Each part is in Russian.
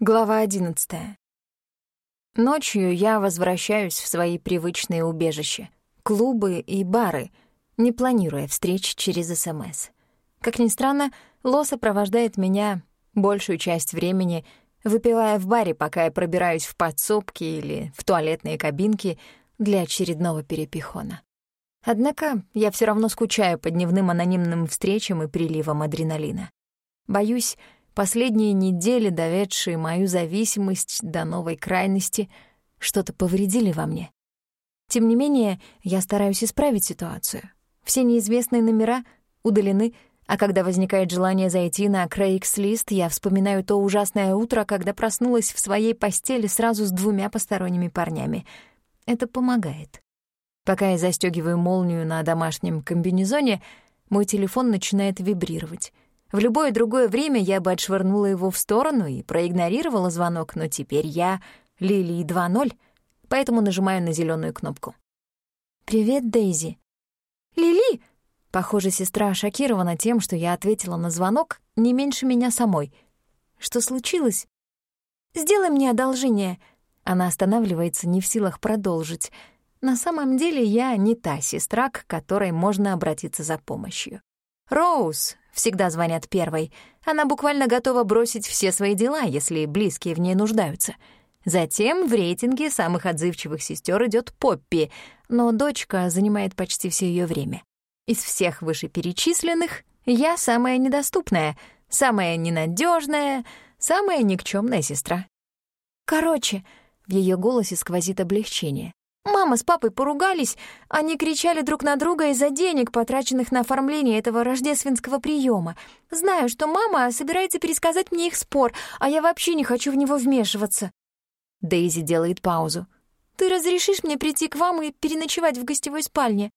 Глава одиннадцатая. Ночью я возвращаюсь в свои привычные убежища — клубы и бары, не планируя встреч через СМС. Как ни странно, Ло сопровождает меня большую часть времени, выпивая в баре, пока я пробираюсь в подсобки или в туалетные кабинки для очередного перепихона. Однако я все равно скучаю по дневным анонимным встречам и приливам адреналина. Боюсь, Последние недели, доведшие мою зависимость до новой крайности, что-то повредили во мне. Тем не менее, я стараюсь исправить ситуацию. Все неизвестные номера удалены, а когда возникает желание зайти на Craigslist, я вспоминаю то ужасное утро, когда проснулась в своей постели сразу с двумя посторонними парнями. Это помогает. Пока я застёгиваю молнию на домашнем комбинезоне, мой телефон начинает вибрировать — в любое другое время я бы отшвырнула его в сторону и проигнорировала звонок, но теперь я Лили 2.0, поэтому нажимаю на зеленую кнопку. «Привет, Дейзи». «Лили!» Похоже, сестра шокирована тем, что я ответила на звонок не меньше меня самой. «Что случилось?» «Сделай мне одолжение». Она останавливается, не в силах продолжить. На самом деле я не та сестра, к которой можно обратиться за помощью. Роуз всегда звонят первой. Она буквально готова бросить все свои дела, если близкие в ней нуждаются. Затем в рейтинге самых отзывчивых сестер идет Поппи, но дочка занимает почти все ее время. Из всех вышеперечисленных я самая недоступная, самая ненадежная, самая никчемная сестра. Короче, в ее голосе сквозит облегчение. Мама с папой поругались, они кричали друг на друга из-за денег, потраченных на оформление этого рождественского приема. Знаю, что мама собирается пересказать мне их спор, а я вообще не хочу в него вмешиваться. Дейзи делает паузу. «Ты разрешишь мне прийти к вам и переночевать в гостевой спальне?»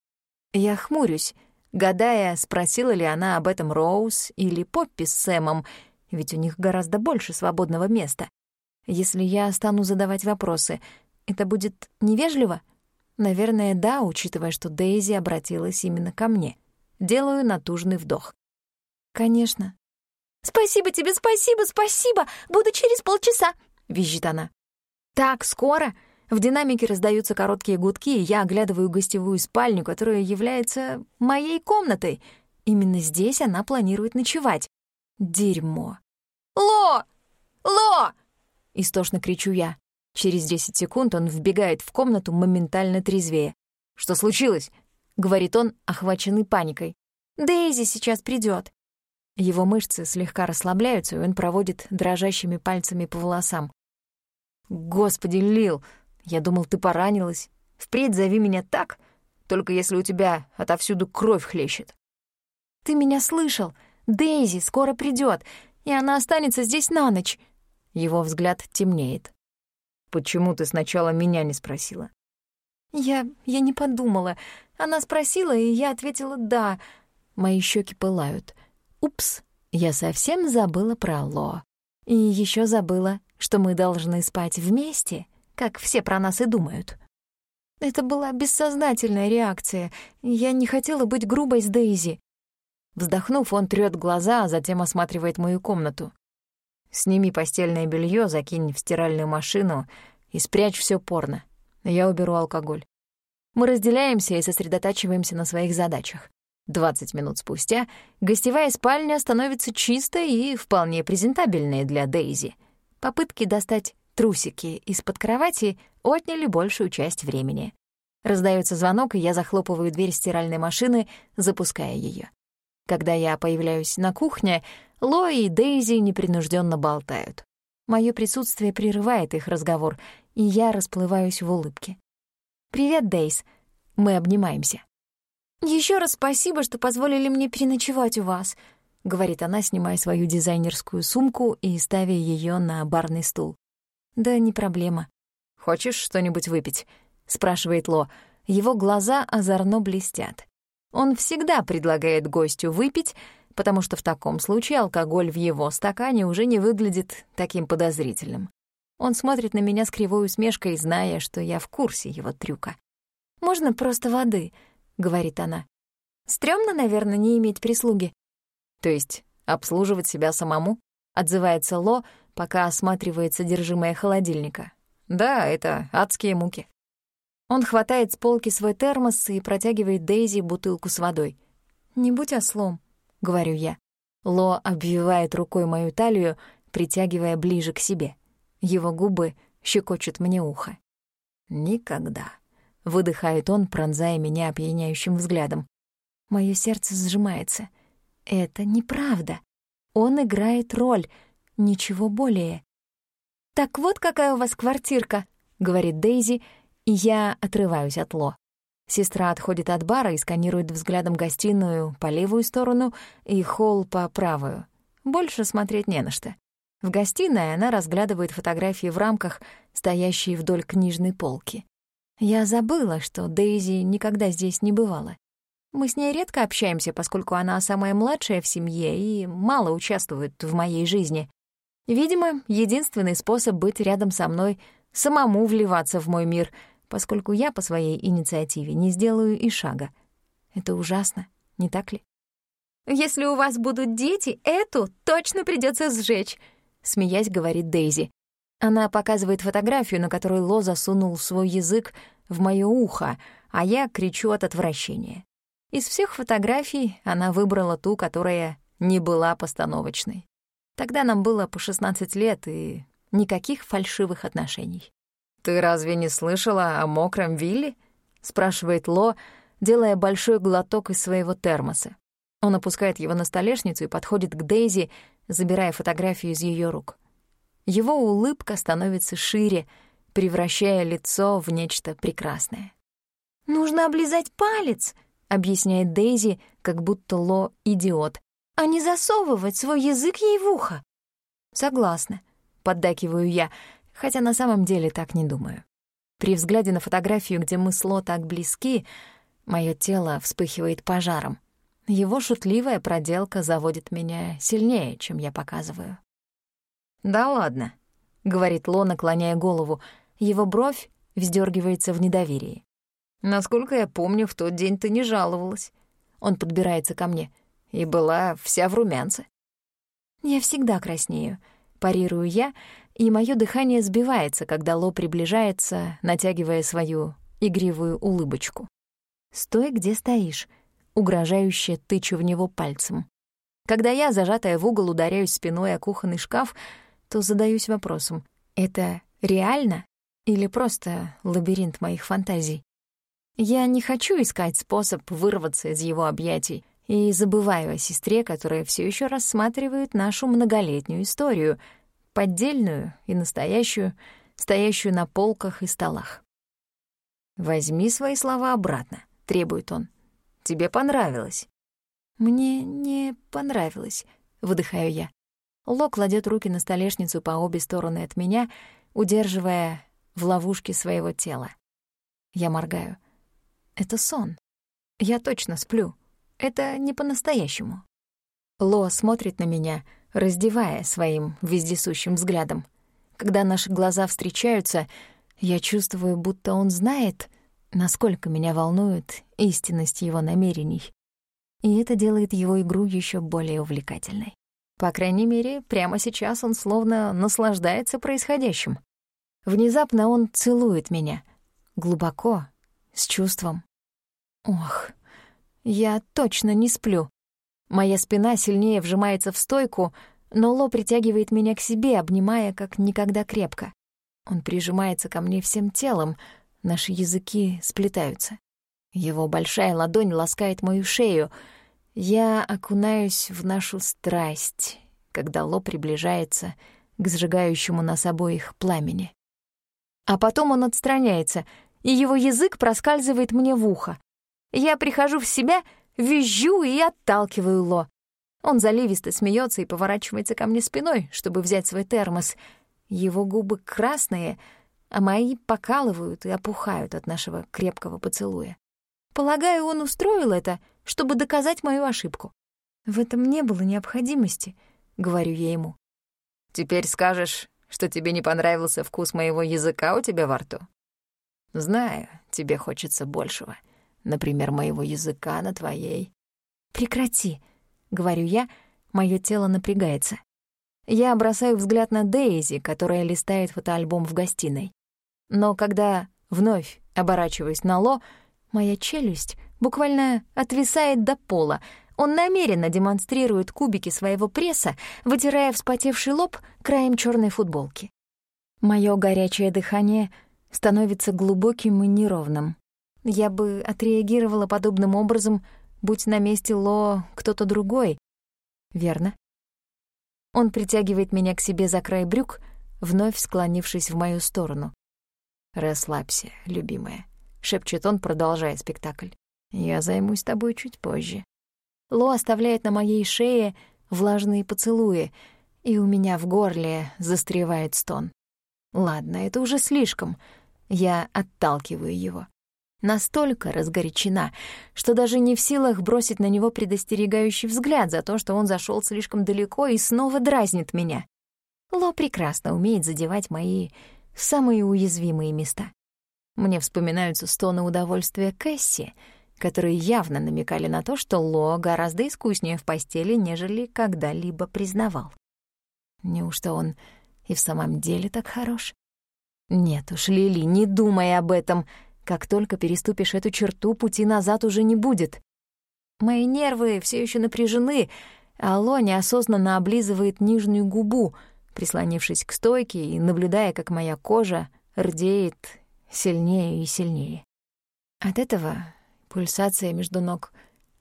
Я хмурюсь, гадая, спросила ли она об этом Роуз или Поппи с Сэмом, ведь у них гораздо больше свободного места. Если я стану задавать вопросы, это будет невежливо? Наверное, да, учитывая, что Дейзи обратилась именно ко мне. Делаю натужный вдох. Конечно. «Спасибо тебе, спасибо, спасибо! Буду через полчаса!» — визжит она. «Так скоро?» В динамике раздаются короткие гудки, и я оглядываю гостевую спальню, которая является моей комнатой. Именно здесь она планирует ночевать. Дерьмо. «Ло! Ло!» — истошно кричу я. Через 10 секунд он вбегает в комнату моментально трезвее. «Что случилось?» — говорит он, охваченный паникой. «Дейзи сейчас придет. Его мышцы слегка расслабляются, и он проводит дрожащими пальцами по волосам. «Господи, Лил, я думал, ты поранилась. Впредь зови меня так, только если у тебя отовсюду кровь хлещет». «Ты меня слышал? Дейзи скоро придет, и она останется здесь на ночь». Его взгляд темнеет. «Почему ты сначала меня не спросила?» «Я... я не подумала. Она спросила, и я ответила «да». Мои щеки пылают. Упс, я совсем забыла про Ло. И еще забыла, что мы должны спать вместе, как все про нас и думают. Это была бессознательная реакция. Я не хотела быть грубой с Дейзи. Вздохнув, он трёт глаза, а затем осматривает мою комнату. Сними постельное белье, закинь в стиральную машину и спрячь все порно. Я уберу алкоголь. Мы разделяемся и сосредотачиваемся на своих задачах. 20 минут спустя гостевая спальня становится чистой и вполне презентабельной для Дейзи. Попытки достать трусики из-под кровати отняли большую часть времени. Раздается звонок, и я захлопываю дверь стиральной машины, запуская ее. Когда я появляюсь на кухне, Ло и Дейзи непринужденно болтают. Мое присутствие прерывает их разговор, и я расплываюсь в улыбке. «Привет, Дейз!» Мы обнимаемся. Еще раз спасибо, что позволили мне переночевать у вас», — говорит она, снимая свою дизайнерскую сумку и ставя ее на барный стул. «Да не проблема». «Хочешь что-нибудь выпить?» — спрашивает Ло. Его глаза озорно блестят. Он всегда предлагает гостю выпить, потому что в таком случае алкоголь в его стакане уже не выглядит таким подозрительным. Он смотрит на меня с кривой усмешкой, зная, что я в курсе его трюка. «Можно просто воды», — говорит она. «Стрёмно, наверное, не иметь прислуги». «То есть обслуживать себя самому?» — отзывается Ло, пока осматривает содержимое холодильника. Да, это адские муки. Он хватает с полки свой термос и протягивает Дейзи бутылку с водой. «Не будь ослом», — говорю я. Ло обвивает рукой мою талию, притягивая ближе к себе. Его губы щекочут мне ухо. «Никогда», — выдыхает он, пронзая меня опьяняющим взглядом. Моё сердце сжимается. Это неправда. Он играет роль, ничего более. «Так вот какая у вас квартирка», — говорит Дейзи, я отрываюсь от Ло. Сестра отходит от бара и сканирует взглядом гостиную по левую сторону и холл по правую. Больше смотреть не на что. В гостиной она разглядывает фотографии в рамках, стоящие вдоль книжной полки. Я забыла, что Дейзи никогда здесь не бывала. Мы с ней редко общаемся, поскольку она самая младшая в семье и мало участвует в моей жизни. Видимо, единственный способ быть рядом со мной — самому вливаться в мой мир, поскольку я по своей инициативе не сделаю и шага. Это ужасно, не так ли? «Если у вас будут дети, эту точно придется сжечь», — смеясь говорит Дейзи. Она показывает фотографию, на которой Ло засунул свой язык в моё ухо, а я кричу от отвращения. Из всех фотографий она выбрала ту, которая не была постановочной. Тогда нам было по 16 лет и никаких фальшивых отношений. «Ты разве не слышала о мокром Вилле?» — спрашивает Ло, делая большой глоток из своего термоса. Он опускает его на столешницу и подходит к Дейзи, забирая фотографию из ее рук. Его улыбка становится шире, превращая лицо в нечто прекрасное. «Нужно облизать палец», — объясняет Дейзи, как будто Ло — идиот, «а не засовывать свой язык ей в ухо». «Согласна», — поддакиваю я, хотя на самом деле так не думаю. При взгляде на фотографию, где мы с Ло так близки, мое тело вспыхивает пожаром. Его шутливая проделка заводит меня сильнее, чем я показываю. «Да ладно», — говорит Ло, наклоняя голову. Его бровь вздергивается в недоверии. «Насколько я помню, в тот день ты не жаловалась». Он подбирается ко мне. И была вся в румянце. «Я всегда краснею», — парирую я, и мое дыхание сбивается, когда Ло приближается, натягивая свою игривую улыбочку. «Стой, где стоишь», угрожающе тычу в него пальцем. Когда я, зажатая в угол, ударяюсь спиной о кухонный шкаф, то задаюсь вопросом, это реально или просто лабиринт моих фантазий? Я не хочу искать способ вырваться из его объятий и забываю о сестре, которая все еще рассматривает нашу многолетнюю историю, поддельную и настоящую, стоящую на полках и столах. «Возьми свои слова обратно», — требует он. Тебе понравилось». «Мне не понравилось», — выдыхаю я. Ло кладет руки на столешницу по обе стороны от меня, удерживая в ловушке своего тела. Я моргаю. Это сон. Я точно сплю. Это не по-настоящему. Ло смотрит на меня, раздевая своим вездесущим взглядом. Когда наши глаза встречаются, я чувствую, будто он знает, насколько меня волнует истинность его намерений. И это делает его игру еще более увлекательной. По крайней мере, прямо сейчас он словно наслаждается происходящим. Внезапно он целует меня. Глубоко, с чувством. Ох, я точно не сплю. Моя спина сильнее вжимается в стойку, но Ло притягивает меня к себе, обнимая как никогда крепко. Он прижимается ко мне всем телом — Наши языки сплетаются. Его большая ладонь ласкает мою шею. Я окунаюсь в нашу страсть, когда Ло приближается к сжигающему нас обоих пламени. А потом он отстраняется, и его язык проскальзывает мне в ухо. Я прихожу в себя, визжу и отталкиваю Ло. Он заливисто смеется и поворачивается ко мне спиной, чтобы взять свой термос. Его губы красные — а мои покалывают и опухают от нашего крепкого поцелуя. Полагаю, он устроил это, чтобы доказать мою ошибку. В этом не было необходимости, — говорю я ему. Теперь скажешь, что тебе не понравился вкус моего языка у тебя во рту? Знаю, тебе хочется большего. Например, моего языка на твоей. Прекрати, — говорю я, мое тело напрягается. Я бросаю взгляд на Дейзи, которая листает фотоальбом в гостиной. Но когда вновь оборачиваюсь на Ло, моя челюсть буквально отвисает до пола. Он намеренно демонстрирует кубики своего пресса, вытирая вспотевший лоб краем черной футболки. Моё горячее дыхание становится глубоким и неровным. Я бы отреагировала подобным образом, будь на месте Ло кто-то другой. Верно? Он притягивает меня к себе за край брюк, вновь склонившись в мою сторону. «Расслабься, любимая», — шепчет он, продолжая спектакль. «Я займусь тобой чуть позже». Ло оставляет на моей шее влажные поцелуи, и у меня в горле застревает стон. Ладно, это уже слишком. Я отталкиваю его настолько разгорячена, что даже не в силах бросить на него предостерегающий взгляд за то, что он зашел слишком далеко и снова дразнит меня. Ло прекрасно умеет задевать мои самые уязвимые места. Мне вспоминаются стоны удовольствия Кэсси, которые явно намекали на то, что Ло гораздо искуснее в постели, нежели когда-либо признавал. Неужто он и в самом деле так хорош? Нет уж, Лили, не думай об этом — как только переступишь эту черту, пути назад уже не будет. Мои нервы все еще напряжены, а Ло неосознанно облизывает нижнюю губу, прислонившись к стойке и наблюдая, как моя кожа рдеет сильнее и сильнее. От этого пульсация между ног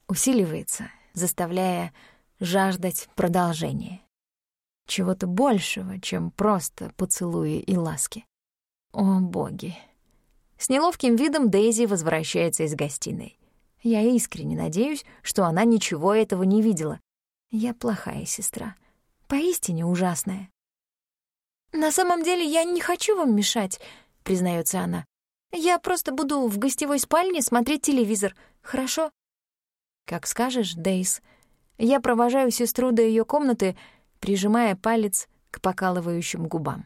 усиливается, заставляя жаждать продолжения. Чего-то большего, чем просто поцелуи и ласки. О, боги! С неловким видом Дейзи возвращается из гостиной. Я искренне надеюсь, что она ничего этого не видела. Я плохая сестра. Поистине ужасная. «На самом деле я не хочу вам мешать», — признается она. «Я просто буду в гостевой спальне смотреть телевизор, хорошо?» «Как скажешь, Дейз». Я провожаю сестру до ее комнаты, прижимая палец к покалывающим губам.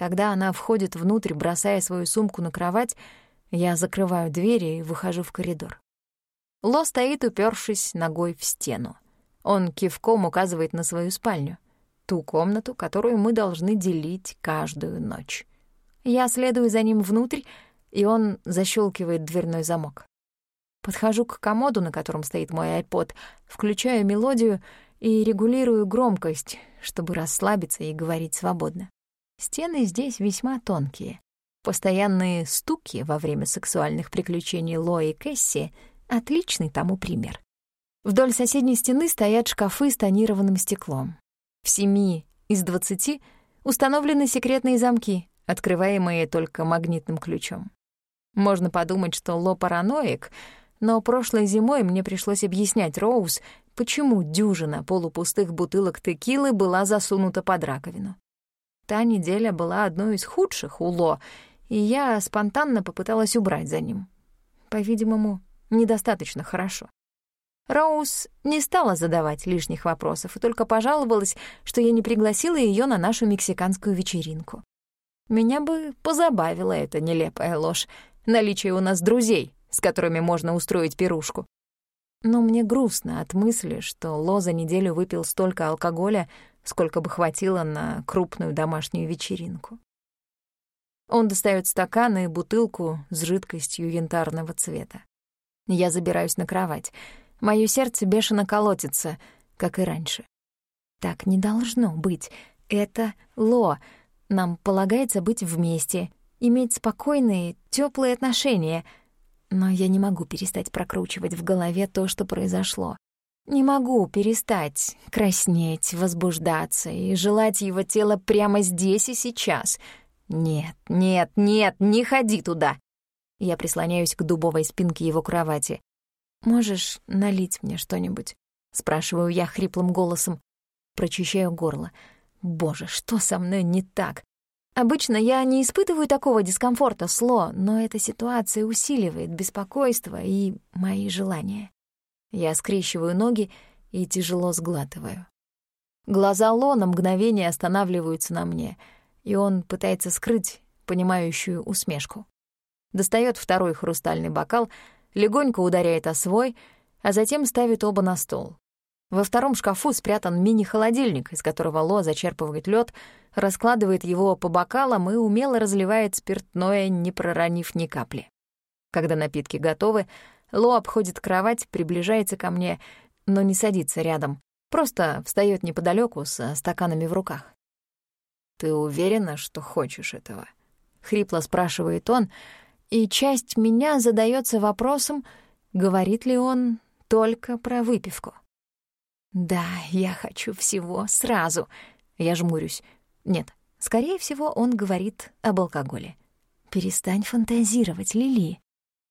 Когда она входит внутрь, бросая свою сумку на кровать, я закрываю двери и выхожу в коридор. Ло стоит, упершись ногой в стену. Он кивком указывает на свою спальню, ту комнату, которую мы должны делить каждую ночь. Я следую за ним внутрь, и он защелкивает дверной замок. Подхожу к комоду, на котором стоит мой iPod, включаю мелодию и регулирую громкость, чтобы расслабиться и говорить свободно. Стены здесь весьма тонкие. Постоянные стуки во время сексуальных приключений Ло и Кэсси — отличный тому пример. Вдоль соседней стены стоят шкафы с тонированным стеклом. В семи из двадцати установлены секретные замки, открываемые только магнитным ключом. Можно подумать, что Ло параноик, но прошлой зимой мне пришлось объяснять Роуз, почему дюжина полупустых бутылок текилы была засунута под раковину. Та неделя была одной из худших у Ло, и я спонтанно попыталась убрать за ним. По-видимому, недостаточно хорошо. Роуз не стала задавать лишних вопросов и только пожаловалась, что я не пригласила ее на нашу мексиканскую вечеринку. Меня бы позабавила эта нелепая ложь, наличие у нас друзей, с которыми можно устроить пирушку. Но мне грустно от мысли, что Ло за неделю выпил столько алкоголя, сколько бы хватило на крупную домашнюю вечеринку. Он достает стакан и бутылку с жидкостью янтарного цвета. Я забираюсь на кровать. Моё сердце бешено колотится, как и раньше. Так не должно быть. Это Ло. Нам полагается быть вместе, иметь спокойные, теплые отношения. Но я не могу перестать прокручивать в голове то, что произошло. Не могу перестать краснеть, возбуждаться и желать его тело прямо здесь и сейчас. Нет, нет, нет, не ходи туда. Я прислоняюсь к дубовой спинке его кровати. «Можешь налить мне что-нибудь?» — спрашиваю я хриплым голосом. Прочищаю горло. «Боже, что со мной не так?» Обычно я не испытываю такого дискомфорта, Сло, но эта ситуация усиливает беспокойство и мои желания. Я скрещиваю ноги и тяжело сглатываю. Глаза Ло на мгновение останавливаются на мне, и он пытается скрыть понимающую усмешку. Достает второй хрустальный бокал, легонько ударяет о свой, а затем ставит оба на стол. Во втором шкафу спрятан мини-холодильник, из которого Ло зачерпывает лед, раскладывает его по бокалам и умело разливает спиртное, не проронив ни капли. Когда напитки готовы, Ло обходит кровать, приближается ко мне, но не садится рядом, просто встает неподалеку со стаканами в руках. «Ты уверена, что хочешь этого?» — хрипло спрашивает он, и часть меня задается вопросом, говорит ли он только про выпивку. Да, я хочу всего сразу. Я жмурюсь. Нет, скорее всего, он говорит об алкоголе. Перестань фантазировать, Лили.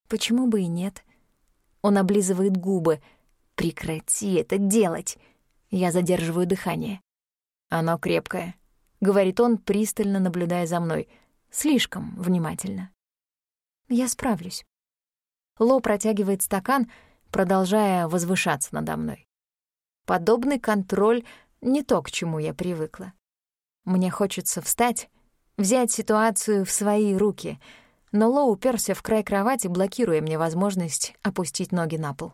Почему бы и нет? Он облизывает губы. Прекрати это делать. Я задерживаю дыхание. Оно крепкое, говорит он, пристально наблюдая за мной. Слишком внимательно. Я справлюсь. Ло протягивает стакан, продолжая возвышаться надо мной. Подобный контроль — не то, к чему я привыкла. Мне хочется встать, взять ситуацию в свои руки, но Ло уперся в край кровати, блокируя мне возможность опустить ноги на пол.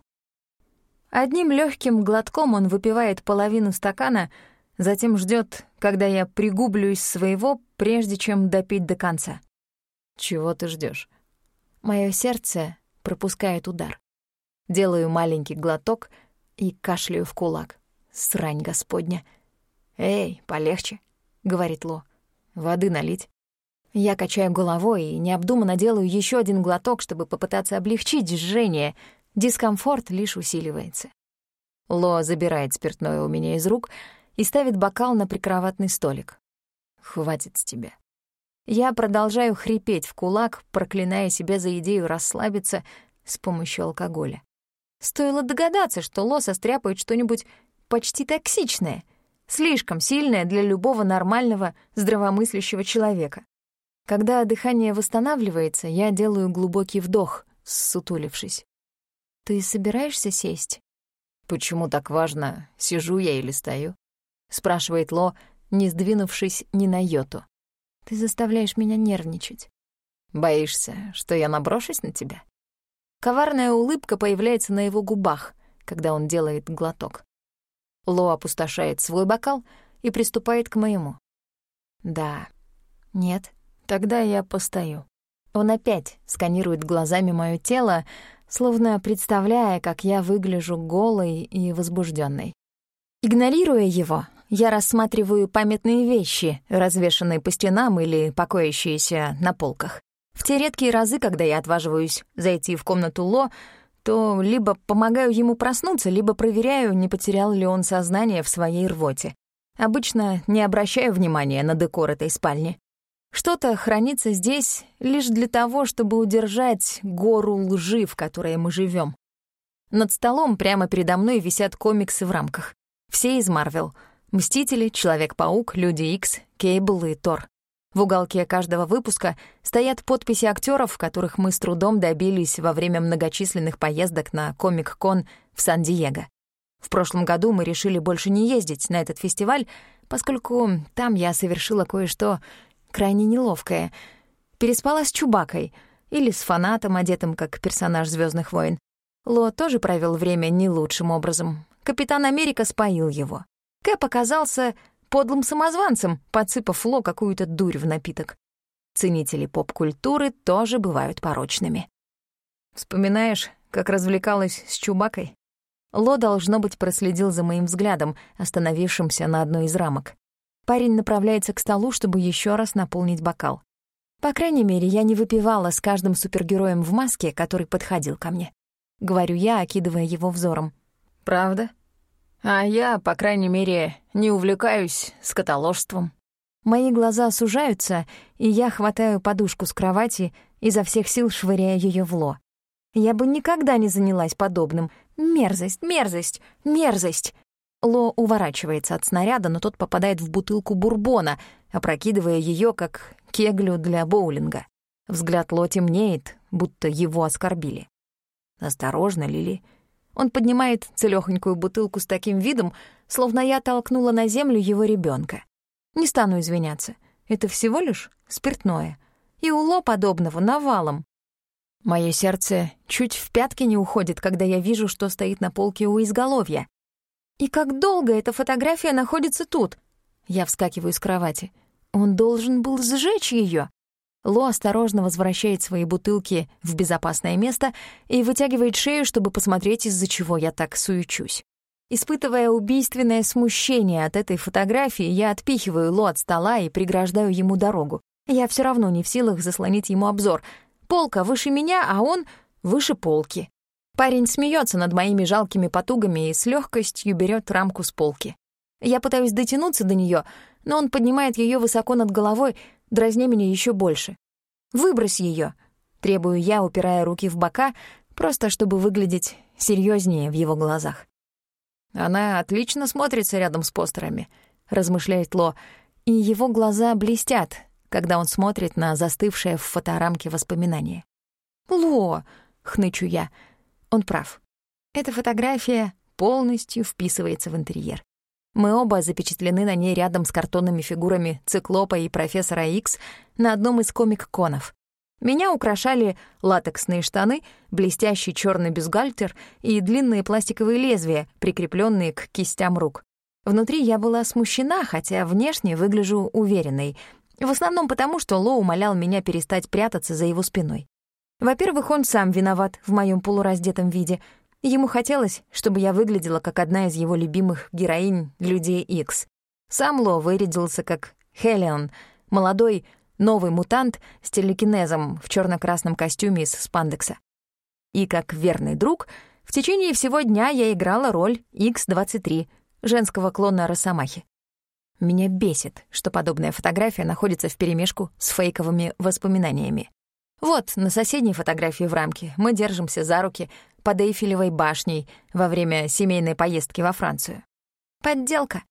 Одним легким глотком он выпивает половину стакана, затем ждет, когда я пригублюсь своего, прежде чем допить до конца. Чего ты ждешь? Мое сердце пропускает удар. Делаю маленький глоток — и кашляю в кулак. Срань господня. «Эй, полегче», — говорит Ло. «Воды налить». Я качаю головой и необдуманно делаю еще один глоток, чтобы попытаться облегчить жжение. Дискомфорт лишь усиливается. Ло забирает спиртное у меня из рук и ставит бокал на прикроватный столик. «Хватит с тебя». Я продолжаю хрипеть в кулак, проклиная себя за идею расслабиться с помощью алкоголя. Стоило догадаться, что Ло состряпает что-нибудь почти токсичное, слишком сильное для любого нормального, здравомыслящего человека. Когда дыхание восстанавливается, я делаю глубокий вдох, сутулившись. «Ты собираешься сесть?» «Почему так важно, сижу я или стою?» — спрашивает Ло, не сдвинувшись ни на йоту. «Ты заставляешь меня нервничать». «Боишься, что я наброшусь на тебя?» Коварная улыбка появляется на его губах, когда он делает глоток. Ло опустошает свой бокал и приступает к моему. «Да. Нет. Тогда я постою». Он опять сканирует глазами моё тело, словно представляя, как я выгляжу голой и возбужденной. Игнорируя его, я рассматриваю памятные вещи, развешанные по стенам или покоящиеся на полках. В те редкие разы, когда я отваживаюсь зайти в комнату Ло, то либо помогаю ему проснуться, либо проверяю, не потерял ли он сознание в своей рвоте. Обычно не обращаю внимания на декор этой спальни. Что-то хранится здесь лишь для того, чтобы удержать гору лжи, в которой мы живем. Над столом прямо передо мной висят комиксы в рамках. Все из Марвел. «Мстители», «Человек-паук», «Люди Икс», «Кейбл» и «Тор». В уголке каждого выпуска стоят подписи актеров, которых мы с трудом добились во время многочисленных поездок на Комик-кон в Сан-Диего. В прошлом году мы решили больше не ездить на этот фестиваль, поскольку там я совершила кое-что крайне неловкое. Переспала с Чубакой или с фанатом, одетым как персонаж Звездных войн». Ло тоже провел время не лучшим образом. Капитан Америка споил его. Кэп оказался подлым самозванцем, подсыпав Ло какую-то дурь в напиток. Ценители поп-культуры тоже бывают порочными. Вспоминаешь, как развлекалась с Чубакой? Ло, должно быть, проследил за моим взглядом, остановившимся на одной из рамок. Парень направляется к столу, чтобы еще раз наполнить бокал. По крайней мере, я не выпивала с каждым супергероем в маске, который подходил ко мне. Говорю я, окидывая его взором. «Правда?» А я, по крайней мере, не увлекаюсь скотоложством. Мои глаза сужаются, и я хватаю подушку с кровати, изо всех сил швыряя ее в ло. Я бы никогда не занялась подобным. Мерзость, мерзость, мерзость. Ло уворачивается от снаряда, но тот попадает в бутылку бурбона, опрокидывая ее как кеглю для боулинга. Взгляд Ло темнеет, будто его оскорбили. «Осторожно, Лили», он поднимает целёхонькую бутылку с таким видом, словно я толкнула на землю его ребёнка. Не стану извиняться. Это всего лишь спиртное. И уло подобного навалом. Моё сердце чуть в пятки не уходит, когда я вижу, что стоит на полке у изголовья. И как долго эта фотография находится тут? Я вскакиваю с кровати. Он должен был сжечь ее. Ло осторожно возвращает свои бутылки в безопасное место и вытягивает шею, чтобы посмотреть, из-за чего я так суючусь. Испытывая убийственное смущение от этой фотографии, я отпихиваю Ло от стола и преграждаю ему дорогу. Я все равно не в силах заслонить ему обзор. Полка выше меня, а он выше полки. Парень смеется над моими жалкими потугами и с легкостью берет рамку с полки. Я пытаюсь дотянуться до нее, но он поднимает ее высоко над головой, дразня меня еще больше. «Выбрось ее, требую я, упирая руки в бока, просто чтобы выглядеть серьезнее в его глазах. «Она отлично смотрится рядом с постерами», — размышляет Ло, и его глаза блестят, когда он смотрит на застывшее в фоторамке воспоминание. «Ло!» — хнычу я. Он прав. Эта фотография полностью вписывается в интерьер. Мы оба запечатлены на ней рядом с картонными фигурами Циклопа и Профессора Икс на одном из комик-конов. Меня украшали латексные штаны, блестящий черный бюстгальтер и длинные пластиковые лезвия, прикрепленные к кистям рук. Внутри я была смущена, хотя внешне выгляжу уверенной. В основном потому, что Ло умолял меня перестать прятаться за его спиной. Во-первых, он сам виноват в моем полураздетом виде — Ему хотелось, чтобы я выглядела как одна из его любимых героинь «Людей Икс». Сам Ло вырядился как Хелион, молодой, новый мутант с телекинезом в черно красном костюме из спандекса. И как верный друг, в течение всего дня я играла роль X-23, женского клона Росомахи. Меня бесит, что подобная фотография находится вперемешку с фейковыми воспоминаниями. Вот, на соседней фотографии в рамке мы держимся за руки, под Эйфелевой башней во время семейной поездки во Францию. Подделка.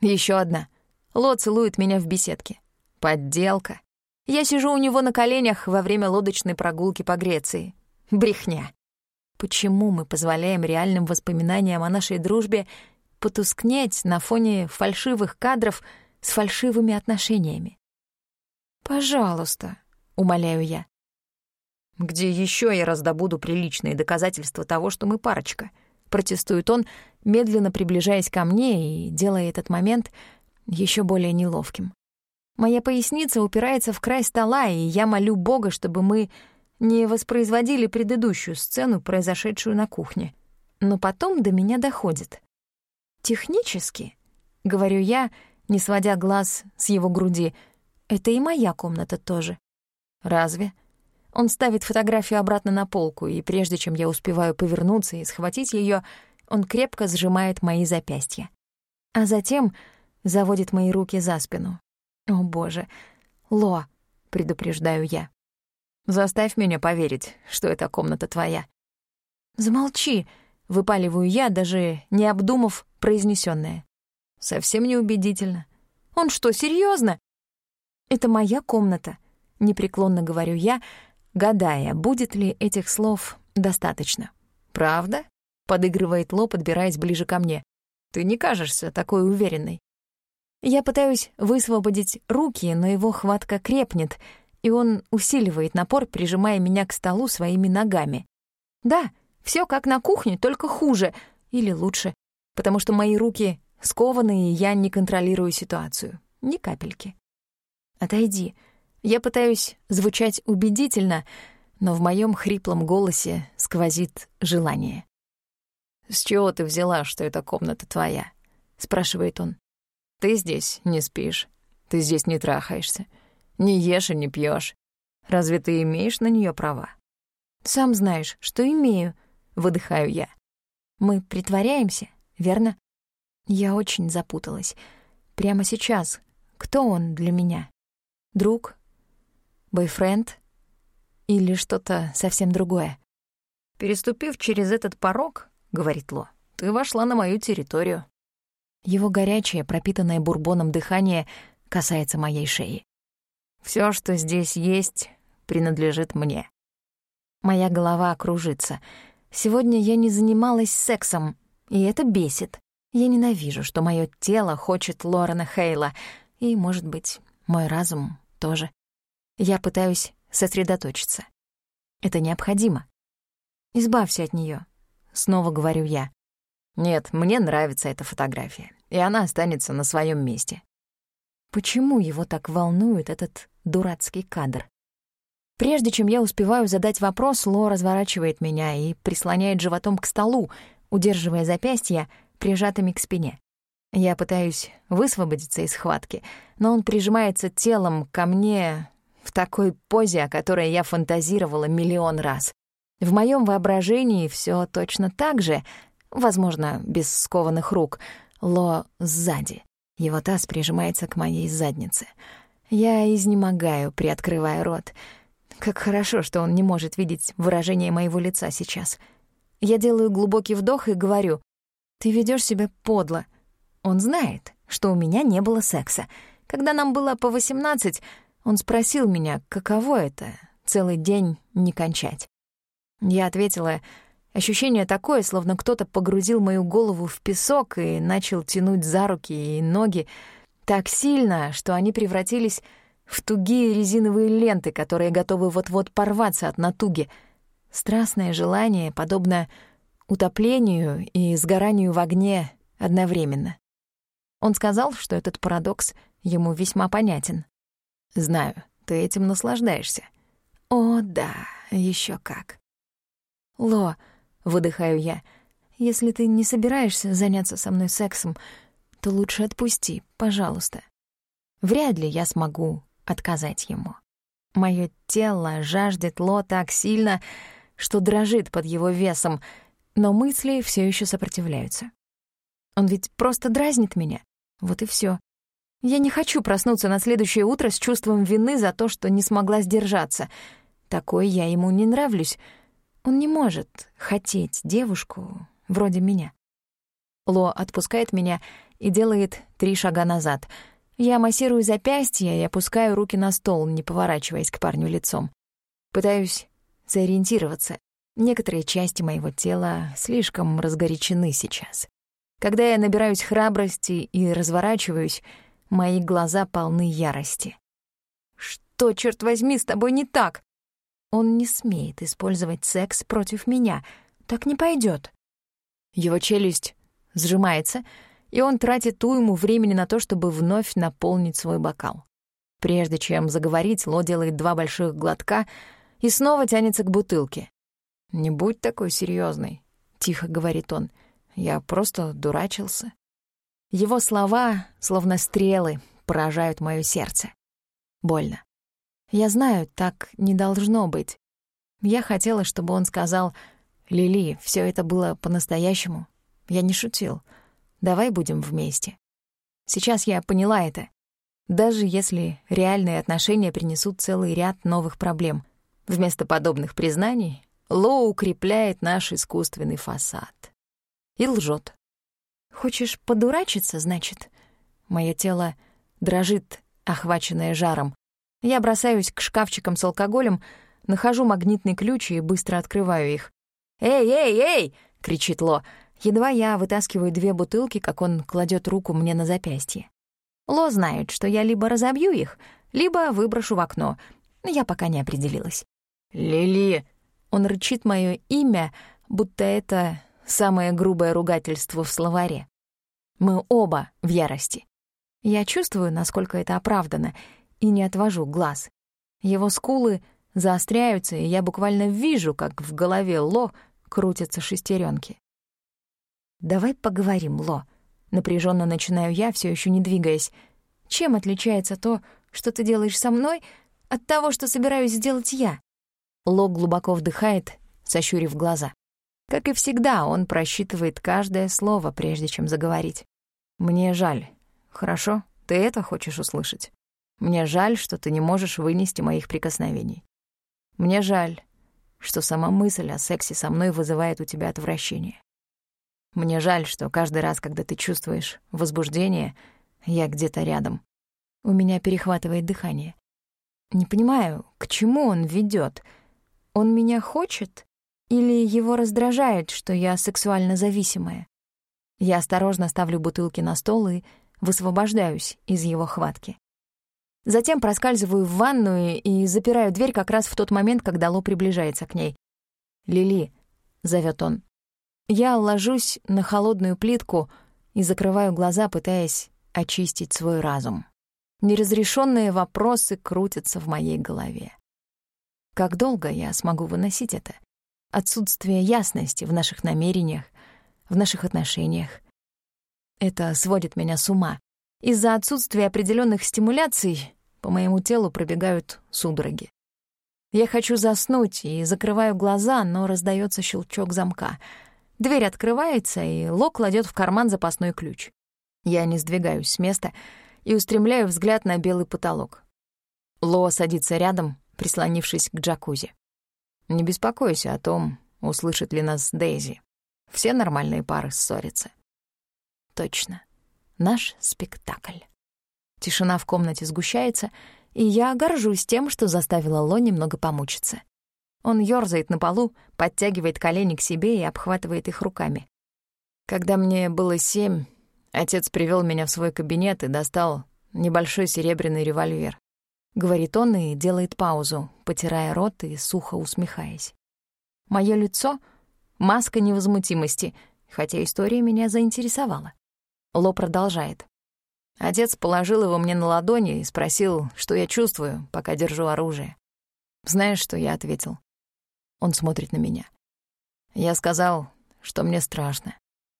Еще одна. Ло целует меня в беседке. Подделка. Я сижу у него на коленях во время лодочной прогулки по Греции. Брехня. Почему мы позволяем реальным воспоминаниям о нашей дружбе потускнеть на фоне фальшивых кадров с фальшивыми отношениями? «Пожалуйста», — умоляю я. Где еще я раздобуду приличные доказательства того, что мы парочка? Протестует он, медленно приближаясь ко мне и делая этот момент еще более неловким. Моя поясница упирается в край стола, и я молю Бога, чтобы мы не воспроизводили предыдущую сцену, произошедшую на кухне. Но потом до меня доходит. «Технически», — говорю я, не сводя глаз с его груди, — «это и моя комната тоже». «Разве?» Он ставит фотографию обратно на полку, и прежде чем я успеваю повернуться и схватить ее, он крепко сжимает мои запястья. А затем заводит мои руки за спину. «О, боже! Ло!» — предупреждаю я. «Заставь меня поверить, что эта комната твоя». «Замолчи!» — выпаливаю я, даже не обдумав произнесенное. Совсем неубедительно. «Он что, серьезно? «Это моя комната», — непреклонно говорю я, гадая, будет ли этих слов достаточно. «Правда?» — подыгрывает Ло, подбираясь ближе ко мне. «Ты не кажешься такой уверенной». Я пытаюсь высвободить руки, но его хватка крепнет, и он усиливает напор, прижимая меня к столу своими ногами. Да, все как на кухне, только хуже, или лучше, потому что мои руки скованы, и я не контролирую ситуацию. Ни капельки. «Отойди», я пытаюсь звучать убедительно, но в моем хриплом голосе сквозит желание. «С чего ты взяла, что эта комната твоя?» — спрашивает он. «Ты здесь не спишь, ты здесь не трахаешься, не ешь и не пьешь. Разве ты имеешь на нее права?» «Сам знаешь, что имею», — выдыхаю я. «Мы притворяемся, верно?» Я очень запуталась. Прямо сейчас. Кто он для меня? Друг, Бойфренд? Или что-то совсем другое? «Переступив через этот порог, — говорит Ло, — ты вошла на мою территорию». Его горячее, пропитанное бурбоном дыхание касается моей шеи. Все, что здесь есть, принадлежит мне». Моя голова кружится. Сегодня я не занималась сексом, и это бесит. Я ненавижу, что мое тело хочет Лорена Хейла, и, может быть, мой разум тоже. Я пытаюсь сосредоточиться. Это необходимо. Избавься от нее, снова говорю я. Нет, мне нравится эта фотография, и она останется на своем месте. Почему его так волнует этот дурацкий кадр? Прежде чем я успеваю задать вопрос, Ло разворачивает меня и прислоняет животом к столу, удерживая запястья прижатыми к спине. Я пытаюсь высвободиться из схватки, но он прижимается телом ко мне в такой позе, о которой я фантазировала миллион раз. В моем воображении все точно так же, возможно, без скованных рук, Ло сзади. Его таз прижимается к моей заднице. Я изнемогаю, приоткрывая рот. Как хорошо, что он не может видеть выражение моего лица сейчас. Я делаю глубокий вдох и говорю, «Ты ведёшь себя подло». Он знает, что у меня не было секса. Когда нам было по 18, он спросил меня, каково это — целый день не кончать. Я ответила, ощущение такое, словно кто-то погрузил мою голову в песок и начал тянуть за руки и ноги так сильно, что они превратились в тугие резиновые ленты, которые готовы вот-вот порваться от натуги. Страстное желание, подобно утоплению и сгоранию в огне одновременно. Он сказал, что этот парадокс ему весьма понятен. «Знаю, ты этим наслаждаешься». «О, да, еще как». «Ло», — выдыхаю я, — «если ты не собираешься заняться со мной сексом, то лучше отпусти, пожалуйста». Вряд ли я смогу отказать ему. Моё тело жаждет Ло так сильно, что дрожит под его весом, но мысли все еще сопротивляются. Он ведь просто дразнит меня. Вот и все. Я не хочу проснуться на следующее утро с чувством вины за то, что не смогла сдержаться. Такой я ему не нравлюсь. Он не может хотеть девушку вроде меня. Ло отпускает меня и делает три шага назад. Я массирую запястья и опускаю руки на стол, не поворачиваясь к парню лицом. Пытаюсь сориентироваться. Некоторые части моего тела слишком разгорячены сейчас. Когда я набираюсь храбрости и разворачиваюсь, мои глаза полны ярости. «Что, черт возьми, с тобой не так?» Он не смеет использовать секс против меня. Так не пойдет. Его челюсть сжимается, и он тратит уйму времени на то, чтобы вновь наполнить свой бокал. Прежде чем заговорить, Ло делает два больших глотка и снова тянется к бутылке. «Не будь такой серьезный, тихо говорит он. Я просто дурачился. Его слова, словно стрелы, поражают моё сердце. Больно. Я знаю, так не должно быть. Я хотела, чтобы он сказал, «Лили, всё это было по-настоящему. Я не шутил. Давай будем вместе». Сейчас я поняла это. Даже если реальные отношения принесут целый ряд новых проблем. Вместо подобных признаний Ло укрепляет наш искусственный фасад. И лжет. Хочешь подурачиться, значит? Мое тело дрожит, охваченное жаром. Я бросаюсь к шкафчикам с алкоголем, нахожу магнитный ключ и быстро открываю их. «Эй, эй, эй!» — кричит Ло. Едва я вытаскиваю две бутылки, как он кладет руку мне на запястье. Ло знает, что я либо разобью их, либо выброшу в окно. Я пока не определилась. «Лили!» Он рычит мое имя, будто это самое грубое ругательство в словаре. Мы оба в ярости. Я чувствую, насколько это оправдано, и не отвожу глаз. Его скулы заостряются, и я буквально вижу, как в голове Ло крутятся шестеренки. «Давай поговорим, Ло», — напряженно начинаю я, все еще не двигаясь. «Чем отличается то, что ты делаешь со мной, от того, что собираюсь сделать я?» Ло глубоко вдыхает, сощурив глаза. Как и всегда, он просчитывает каждое слово, прежде чем заговорить. «Мне жаль. Хорошо? Ты это хочешь услышать? Мне жаль, что ты не можешь вынести моих прикосновений. Мне жаль, что сама мысль о сексе со мной вызывает у тебя отвращение. Мне жаль, что каждый раз, когда ты чувствуешь возбуждение, я где-то рядом. У меня перехватывает дыхание. Не понимаю, к чему он ведет. Он меня хочет или его раздражает, что я сексуально зависимая? Я осторожно ставлю бутылки на стол и высвобождаюсь из его хватки. Затем проскальзываю в ванную и запираю дверь как раз в тот момент, когда Ло приближается к ней. «Лили», — зовет он. Я ложусь на холодную плитку и закрываю глаза, пытаясь очистить свой разум. Неразрешенные вопросы крутятся в моей голове. Как долго я смогу выносить это? Отсутствие ясности в наших намерениях, в наших отношениях. Это сводит меня с ума. Из-за отсутствия определенных стимуляций по моему телу пробегают судороги. Я хочу заснуть и закрываю глаза, но раздается щелчок замка. Дверь открывается, и Ло кладет в карман запасной ключ. Я не сдвигаюсь с места и устремляю взгляд на белый потолок. Ло садится рядом, прислонившись к джакузи. «Не беспокойся о том, услышит ли нас Дейзи. Все нормальные пары ссорятся». Точно. Наш спектакль. Тишина в комнате сгущается, и я горжусь тем, что заставила Ло немного помучиться. Он ёрзает на полу, подтягивает колени к себе и обхватывает их руками. Когда мне было семь, отец привел меня в свой кабинет и достал небольшой серебряный револьвер. Говорит он и делает паузу, потирая рот и сухо усмехаясь. Моё лицо — маска невозмутимости, хотя история меня заинтересовала. Ло продолжает. Отец положил его мне на ладони и спросил, что я чувствую, пока держу оружие. Знаешь, что я ответил? Он смотрит на меня. Я сказал, что мне страшно.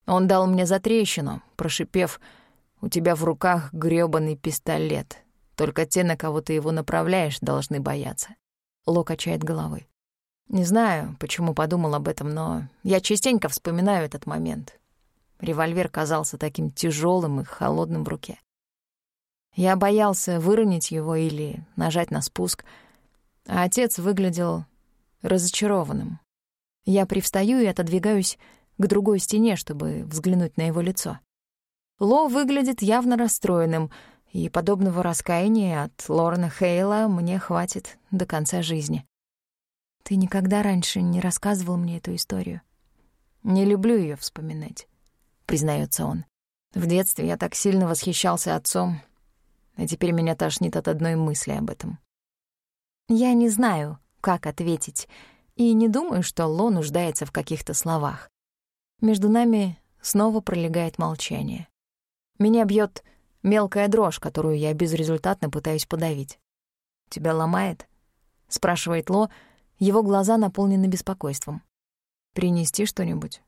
Он дал мне затрещину, прошипев, «У тебя в руках грёбаный пистолет. Только те, на кого ты его направляешь, должны бояться». Ло качает головой. Не знаю, почему подумал об этом, но я частенько вспоминаю этот момент. Револьвер казался таким тяжелым и холодным в руке. Я боялся выронить его или нажать на спуск, а отец выглядел разочарованным. Я привстаю и отодвигаюсь к другой стене, чтобы взглянуть на его лицо. Ло выглядит явно расстроенным, и подобного раскаяния от Лорена Хейла мне хватит до конца жизни. Ты никогда раньше не рассказывал мне эту историю. Не люблю ее вспоминать, признается он. В детстве я так сильно восхищался отцом, а теперь меня тошнит от одной мысли об этом. Я не знаю, как ответить, и не думаю, что Ло нуждается в каких-то словах. Между нами снова пролегает молчание. Меня бьет мелкая дрожь, которую я безрезультатно пытаюсь подавить. «Тебя ломает?» — спрашивает Ло, его глаза наполнены беспокойством. «Принести что-нибудь?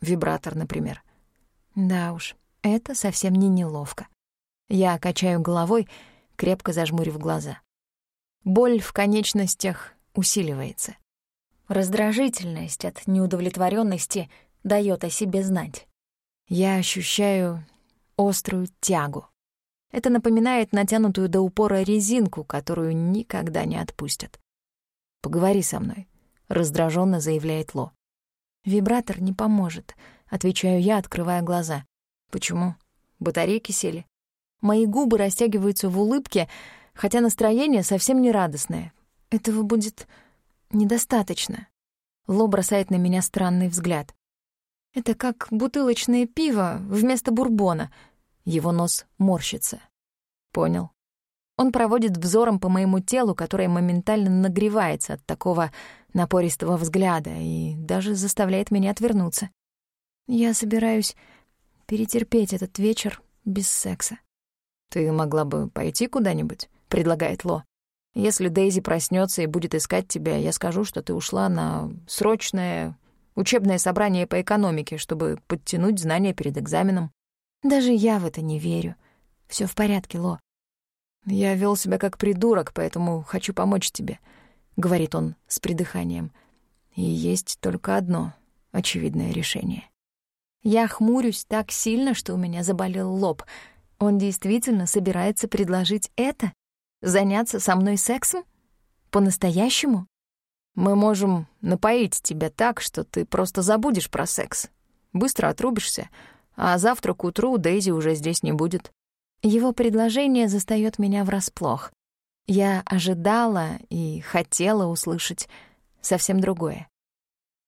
Вибратор, например?» Да уж, это совсем не неловко. Я качаю головой, крепко зажмурив глаза. Боль в конечностях усиливается. Раздражительность от неудовлетворенности дает о себе знать. Я ощущаю острую тягу. Это напоминает натянутую до упора резинку, которую никогда не отпустят. «Поговори со мной», — раздраженно заявляет Ло. «Вибратор не поможет», — отвечаю я, открывая глаза. «Почему? Батарейки сели?» Мои губы растягиваются в улыбке, хотя настроение совсем не радостное. Этого будет недостаточно. Ло бросает на меня странный взгляд. Это как бутылочное пиво вместо бурбона. Его нос морщится. Понял. Он проводит взором по моему телу, которое моментально нагревается от такого напористого взгляда и даже заставляет меня отвернуться. Я собираюсь перетерпеть этот вечер без секса. «Ты могла бы пойти куда-нибудь?» — предлагает Ло. «Если Дейзи проснется и будет искать тебя, я скажу, что ты ушла на срочное учебное собрание по экономике, чтобы подтянуть знания перед экзаменом». Даже я в это не верю. Все в порядке, Ло. Я вел себя как придурок, поэтому хочу помочь тебе, говорит он с придыханием. И есть только одно очевидное решение. Я хмурюсь так сильно, что у меня заболел лоб — он действительно собирается предложить это? Заняться со мной сексом? По-настоящему? Мы можем напоить тебя так, что ты просто забудешь про секс. Быстро отрубишься, а завтра к утру Дейзи уже здесь не будет. Его предложение застаёт меня врасплох. Я ожидала и хотела услышать совсем другое.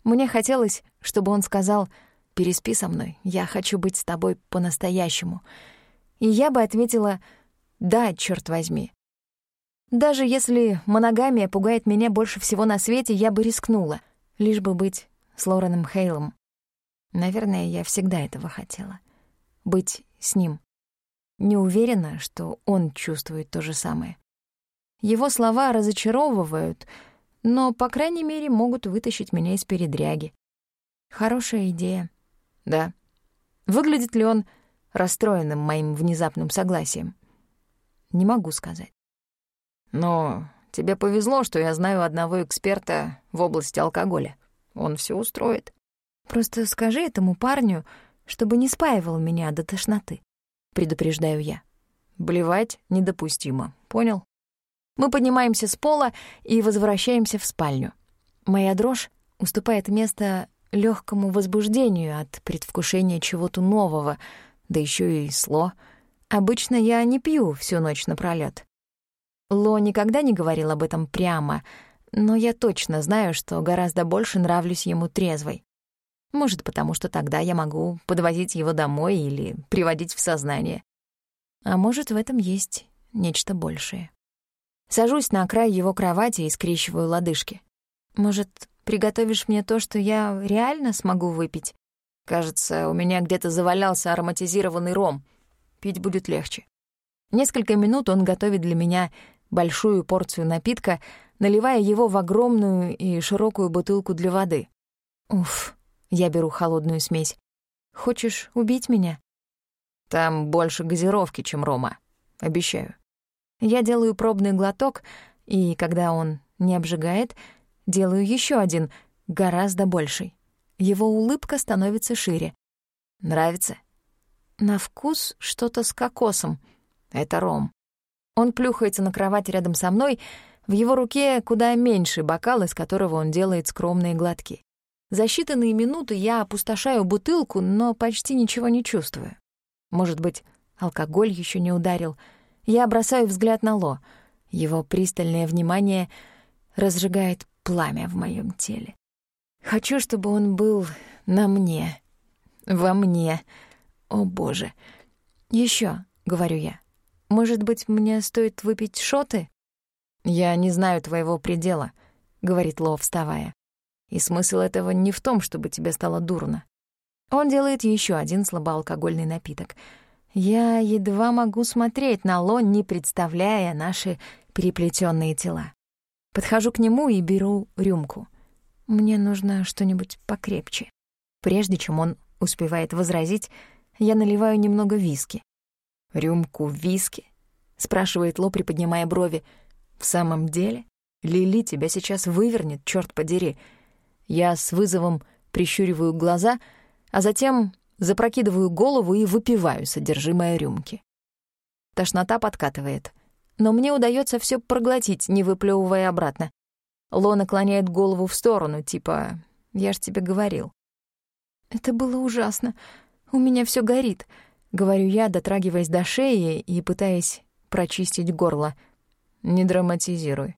Мне хотелось, чтобы он сказал «Переспи со мной, я хочу быть с тобой по-настоящему», и я бы ответила «да, черт возьми». Даже если моногамия пугает меня больше всего на свете, я бы рискнула, лишь бы быть с Лореном Хейлом. Наверное, я всегда этого хотела. Быть с ним. Не уверена, что он чувствует то же самое. Его слова разочаровывают, но, по крайней мере, могут вытащить меня из передряги. Хорошая идея. Да. Выглядит ли он расстроенным моим внезапным согласием? Не могу сказать. Но тебе повезло, что я знаю одного эксперта в области алкоголя. Он все устроит. Просто скажи этому парню, чтобы не спаивал меня до тошноты, предупреждаю я. Блевать недопустимо, понял? Мы поднимаемся с пола и возвращаемся в спальню. Моя дрожь уступает место легкому возбуждению от предвкушения чего-то нового, да еще и сло. Обычно я не пью всю ночь напролёт. Ло никогда не говорил об этом прямо, но я точно знаю, что гораздо больше нравлюсь ему трезвой. Может, потому что тогда я могу подвозить его домой или приводить в сознание. А может, в этом есть нечто большее. Сажусь на край его кровати и скрещиваю лодыжки. Может, приготовишь мне то, что я реально смогу выпить? Кажется, у меня где-то завалялся ароматизированный ром. Пить будет легче. Несколько минут он готовит для меня большую порцию напитка, наливая его в огромную и широкую бутылку для воды. Уф, я беру холодную смесь. Хочешь убить меня? Там больше газировки, чем рома. Обещаю. Я делаю пробный глоток, и когда он не обжигает, делаю еще один, гораздо больший. Его улыбка становится шире. Нравится? На вкус что-то с кокосом. Это ром. Он плюхается на кровать рядом со мной, в его руке куда меньше бокал, из которого он делает скромные глотки. За считанные минуты я опустошаю бутылку, но почти ничего не чувствую. Может быть, алкоголь еще не ударил. Я бросаю взгляд на Ло. Его пристальное внимание разжигает пламя в моем теле. Хочу, чтобы он был на мне, во мне. О, Боже. Еще, говорю я. Может быть, мне стоит выпить шоты? Я не знаю твоего предела, говорит Ло, вставая. И смысл этого не в том, чтобы тебе стало дурно. Он делает еще один слабоалкогольный напиток. Я едва могу смотреть на Ло, не представляя наши переплетенные тела. Подхожу к нему и беру рюмку. Мне нужно что-нибудь покрепче. Прежде чем он успевает возразить, я наливаю немного виски. «Рюмку виски?» — спрашивает Ло, приподнимая брови. «В самом деле? Лили тебя сейчас вывернет, черт подери!» Я с вызовом прищуриваю глаза, а затем запрокидываю голову и выпиваю содержимое рюмки. Тошнота подкатывает, но мне удается все проглотить, не выплевывая обратно. Ло наклоняет голову в сторону, типа «Я ж тебе говорил». «Это было ужасно. У меня все горит», — говорю я, дотрагиваясь до шеи и пытаясь прочистить горло. «Не драматизируй».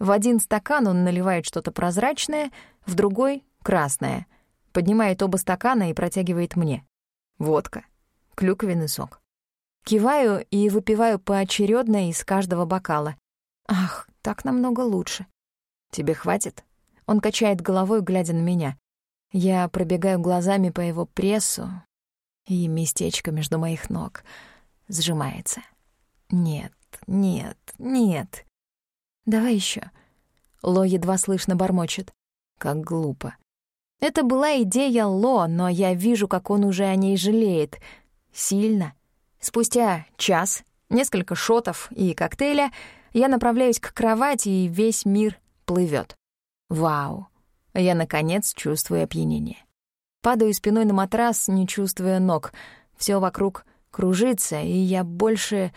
В один стакан он наливает что-то прозрачное, в другой — красное. Поднимает оба стакана и протягивает мне. Водка. Клюквенный сок. Киваю и выпиваю поочередно из каждого бокала. Ах, так намного лучше. Тебе хватит? Он качает головой, глядя на меня. Я пробегаю глазами по его прессу, и местечко между моих ног сжимается. Нет, нет, нет. Давай еще. Ло едва слышно бормочет. Как глупо. Это была идея Ло, но я вижу, как он уже о ней жалеет. Сильно. Спустя час, несколько шотов и коктейля я направляюсь к кровати, и весь мир плывет. Вау. Я, наконец, чувствую опьянение. Падаю спиной на матрас, не чувствуя ног. Все вокруг кружится, и я больше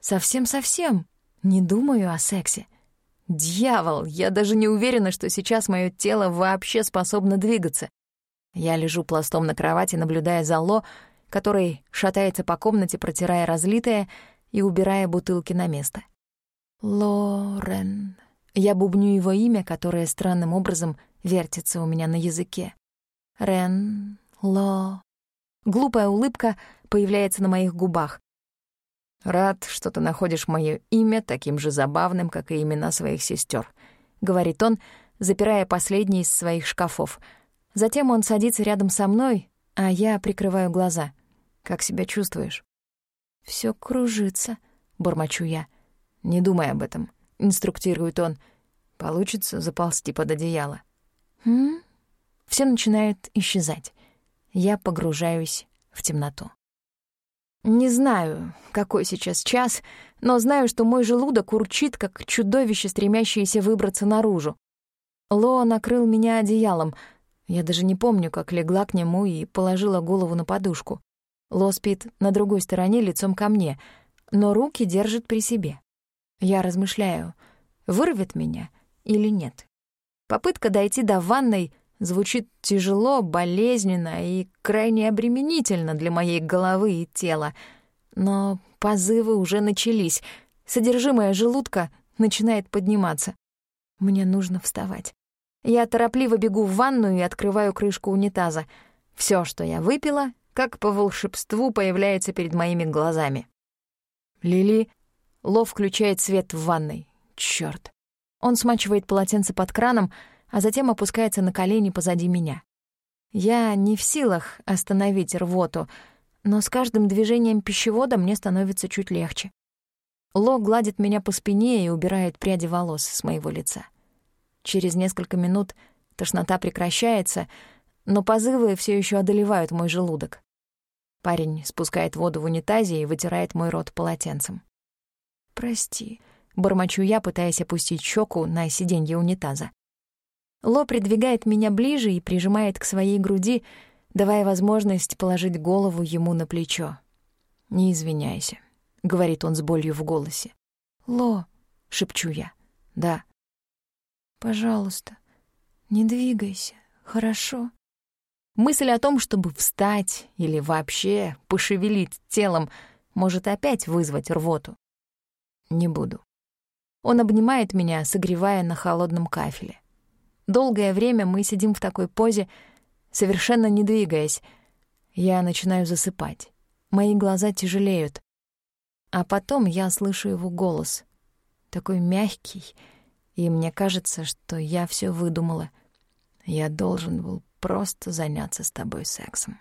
совсем-совсем не думаю о сексе. Дьявол, я даже не уверена, что сейчас мое тело вообще способно двигаться. Я лежу пластом на кровати, наблюдая за Ло, который шатается по комнате, протирая разлитое и убирая бутылки на место. Лорен. Я бубню его имя, которое странным образом вертится у меня на языке. Рен, Ло. Глупая улыбка появляется на моих губах. «Рад, что ты находишь мое имя таким же забавным, как и имена своих сестер, говорит он, запирая последний из своих шкафов. Затем он садится рядом со мной, а я прикрываю глаза. Как себя чувствуешь? Все кружится, бормочу я. Не думай об этом, инструктирует он. Получится заползти под одеяло. М? Все начинает исчезать. Я погружаюсь в темноту. Не знаю, какой сейчас час, но знаю, что мой желудок урчит, как чудовище, стремящееся выбраться наружу. Ло накрыл меня одеялом. Я даже не помню, как легла к нему и положила голову на подушку. Ло спит на другой стороне лицом ко мне, но руки держит при себе. Я размышляю, вырвет меня или нет. Попытка дойти до ванной звучит тяжело, болезненно и крайне обременительно для моей головы и тела. Но позывы уже начались. Содержимое желудка начинает подниматься. Мне нужно вставать. Я торопливо бегу в ванную и открываю крышку унитаза. Все, что я выпила, как по волшебству появляется перед моими глазами. «Лили...» Ло включает свет в ванной. Чёрт. Он смачивает полотенце под краном, а затем опускается на колени позади меня. Я не в силах остановить рвоту, но с каждым движением пищевода мне становится чуть легче. Ло гладит меня по спине и убирает пряди волос с моего лица. Через несколько минут тошнота прекращается, но позывы все еще одолевают мой желудок. Парень спускает воду в унитазе и вытирает мой рот полотенцем. «Прости», — бормочу я, пытаясь опустить щеку на сиденье унитаза. Ло придвигает меня ближе и прижимает к своей груди, давая возможность положить голову ему на плечо. «Не извиняйся», — говорит он с болью в голосе. «Ло», — шепчу я. «Да». «Пожалуйста, не двигайся, хорошо?» Мысль о том, чтобы встать или вообще пошевелить телом, может опять вызвать рвоту. Не буду. Он обнимает меня, согревая на холодном кафеле. Долгое время мы сидим в такой позе, совершенно не двигаясь. Я начинаю засыпать. Мои глаза тяжелеют. А потом я слышу его голос. Такой мягкий, и мне кажется, что я все выдумала. Я должен был просто заняться с тобой сексом.